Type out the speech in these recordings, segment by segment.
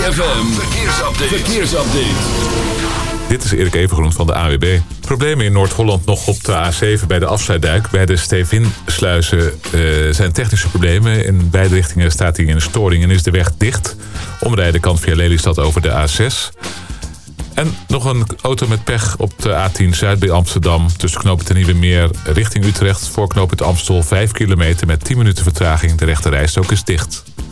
ZFM, verkeersupdate. verkeersupdate. Dit is Erik Evengroen van de AWB. Problemen in Noord-Holland nog op de A7 bij de afsluitduik. Bij de Stevinsluizen uh, zijn technische problemen. In beide richtingen staat hij in een storing en is de weg dicht. Omrijden kan via Lelystad over de A6. En nog een auto met pech op de A10 Zuid bij Amsterdam. Tussen knooppunt en Nieuwe Meer richting Utrecht. Voor knooppunt Amstel 5 kilometer met 10 minuten vertraging. De rechte rijstok is dicht.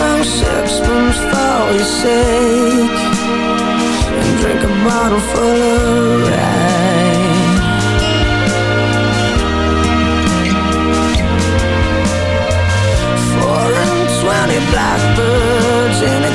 some sixpence for your sake And drink a bottle full of wine. Four and twenty blackbirds in a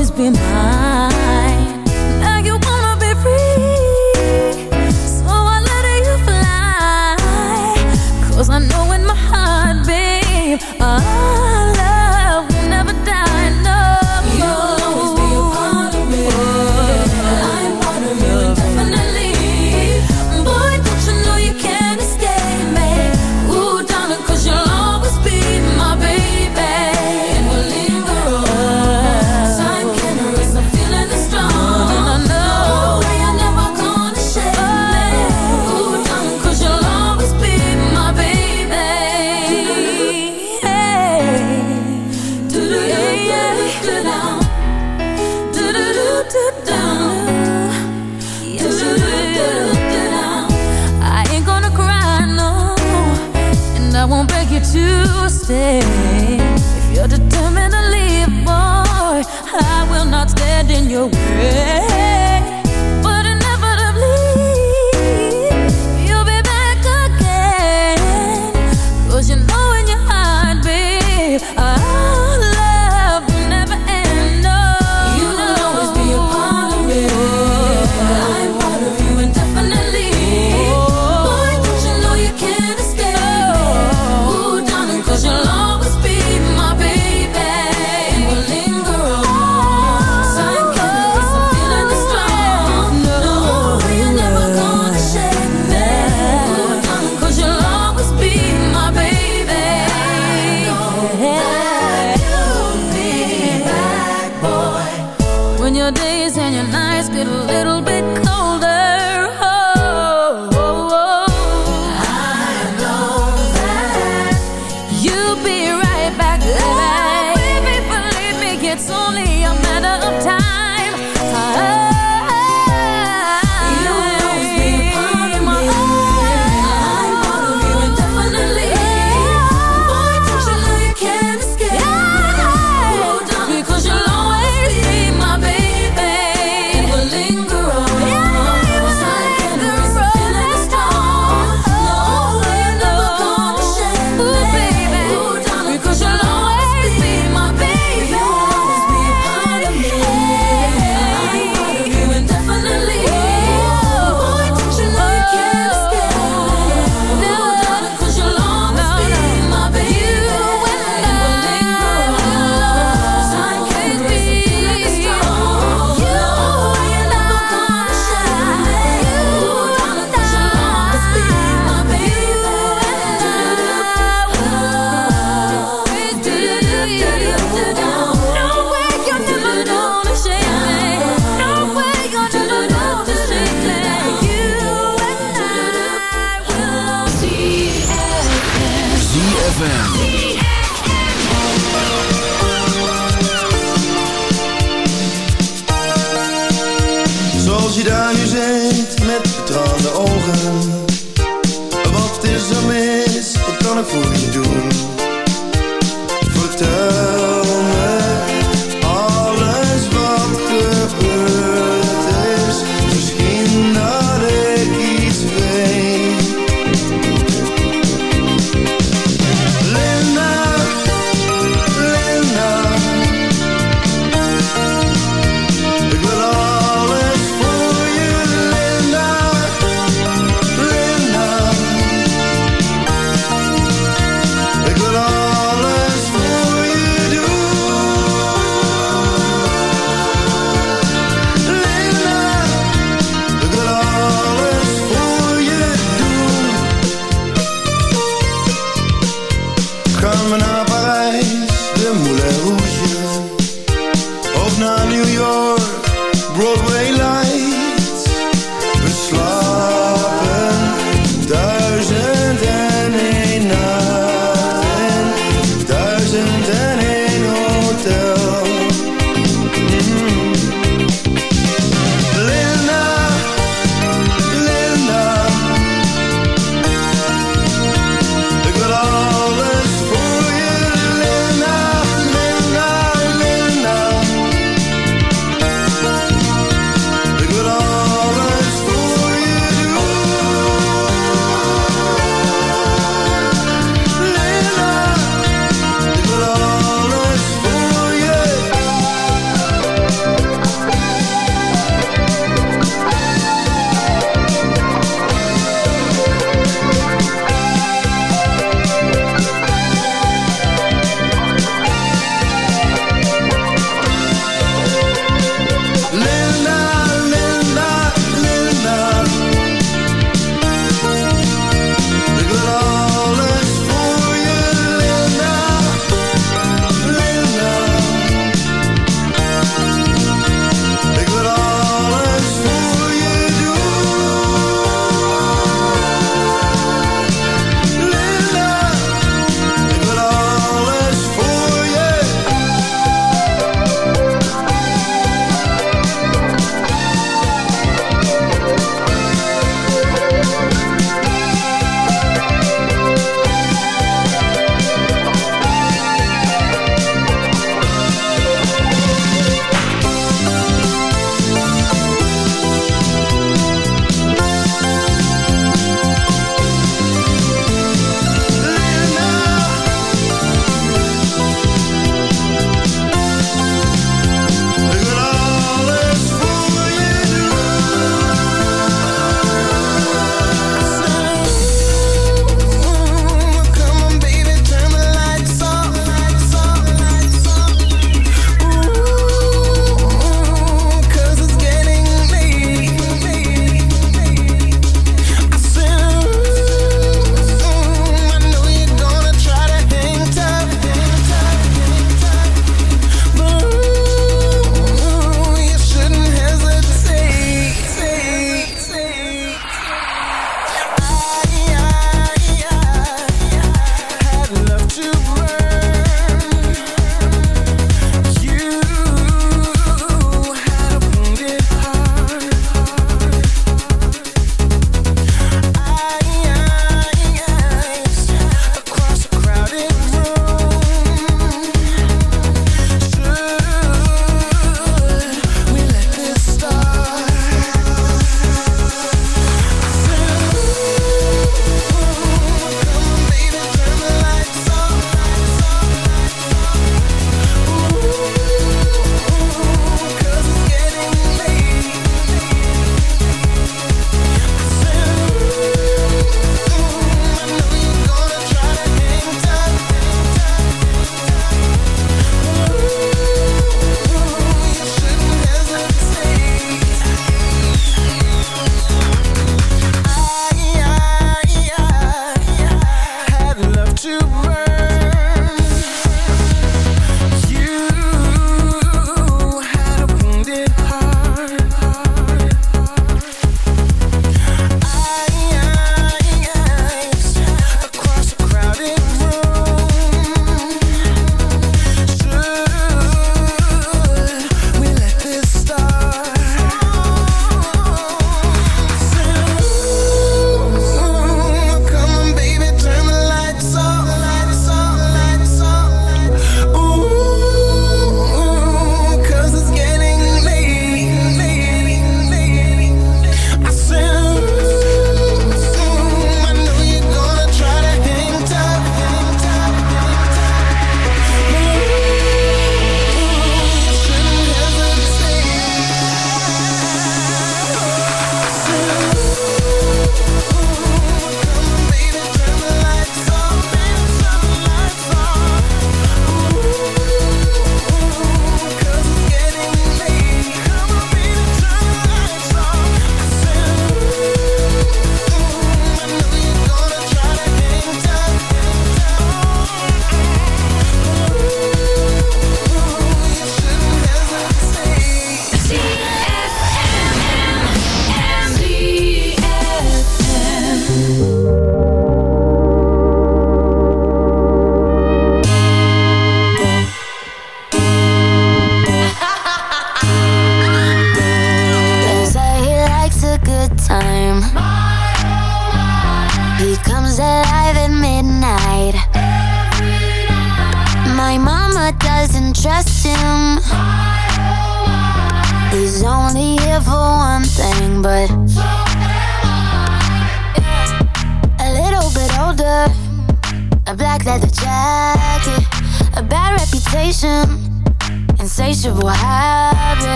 always be mine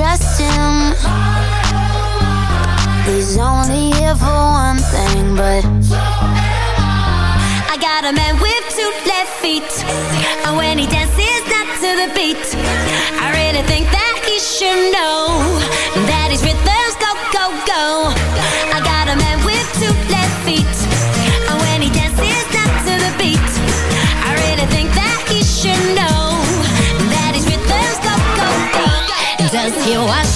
Trust him. He's only here for one thing, but I got a man with two left feet, and when he dances not to the beat, I really think that he should know that his rhythms you acho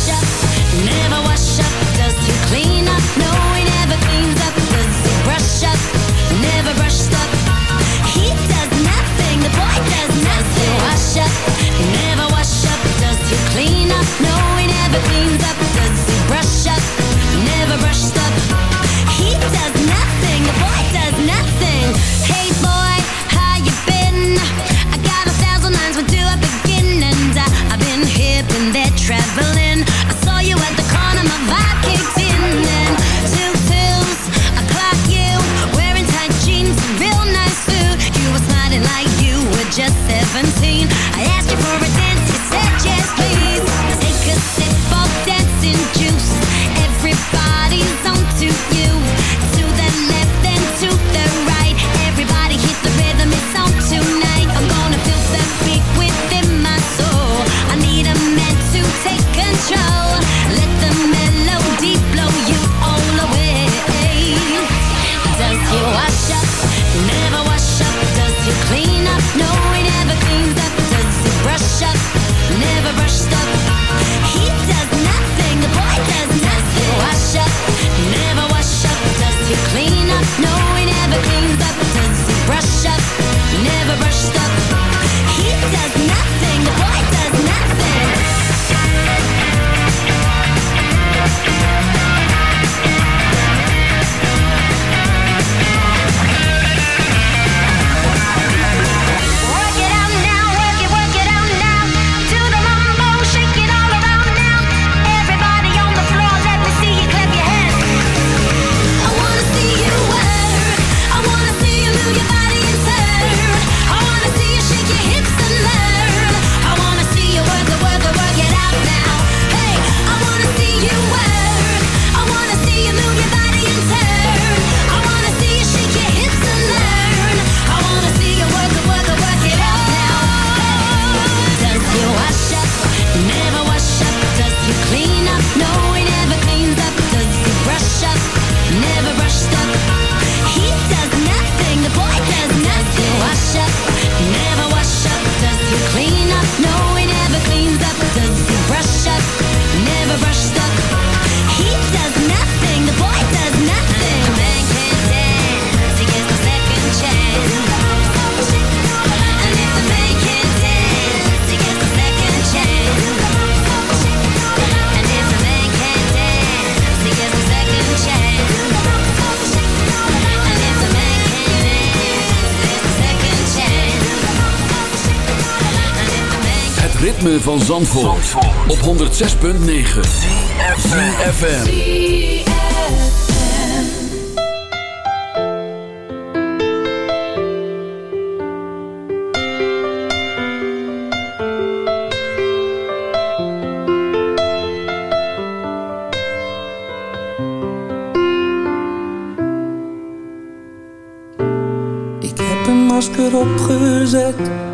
17. I ritme van Zandvoort, op 106.9 CFFM Ik heb een masker opgezet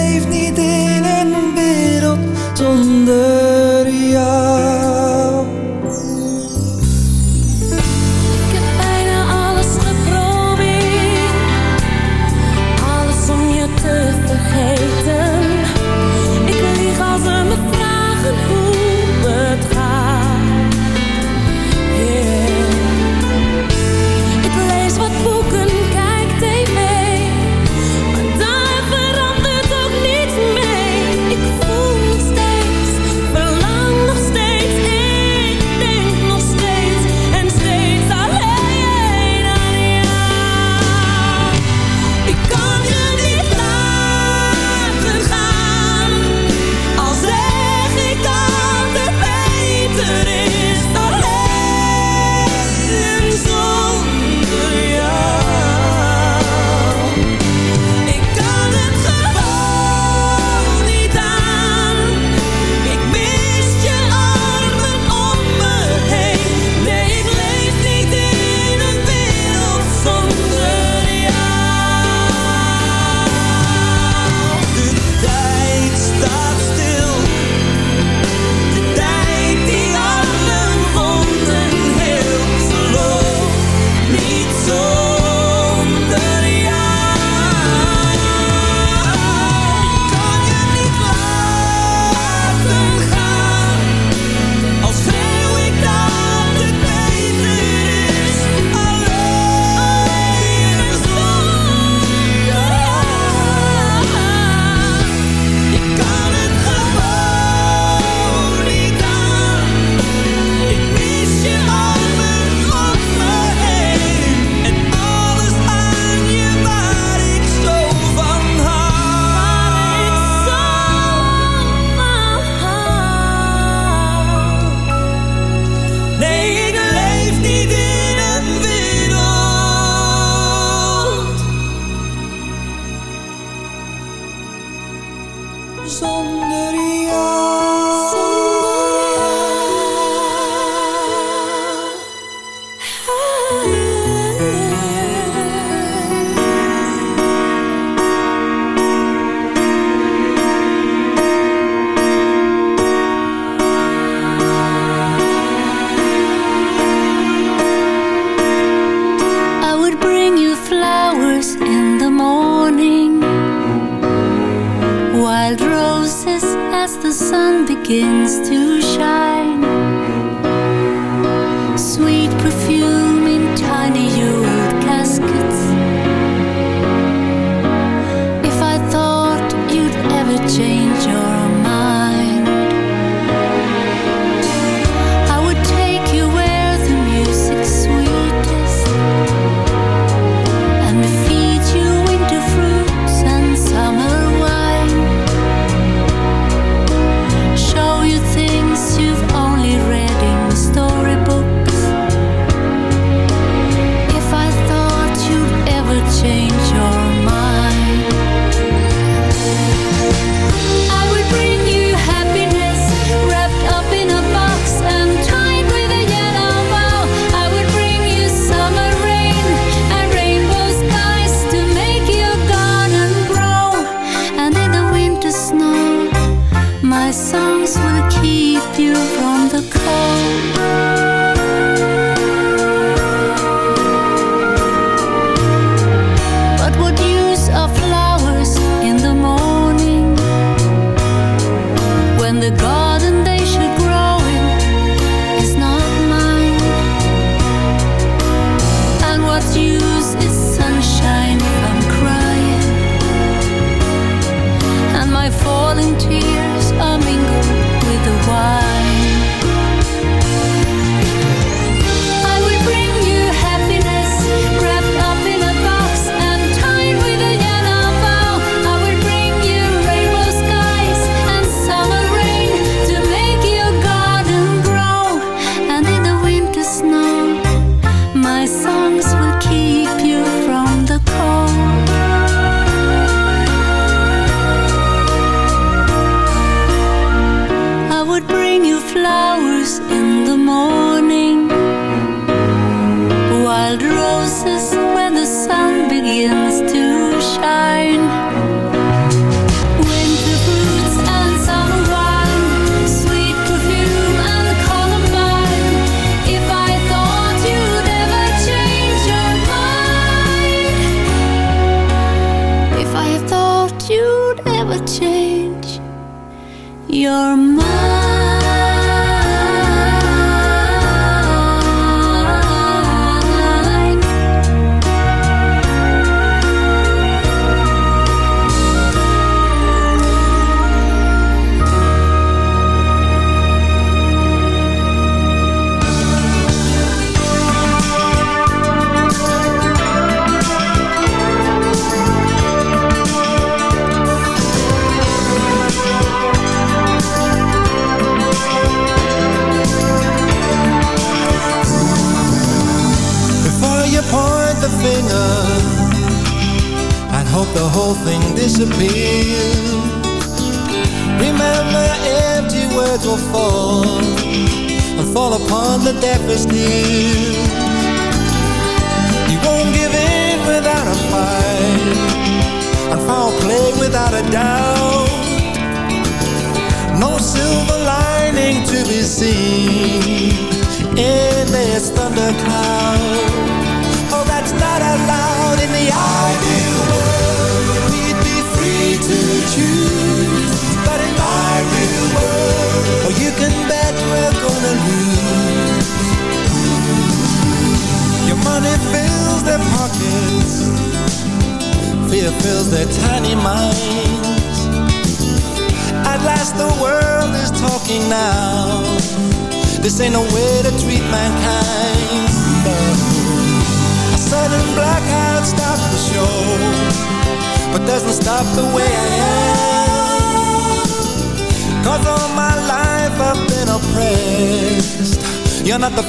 Nee, ik leef niet in een wereld zonder my songs will keep you from the cold.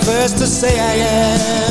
first to say I am.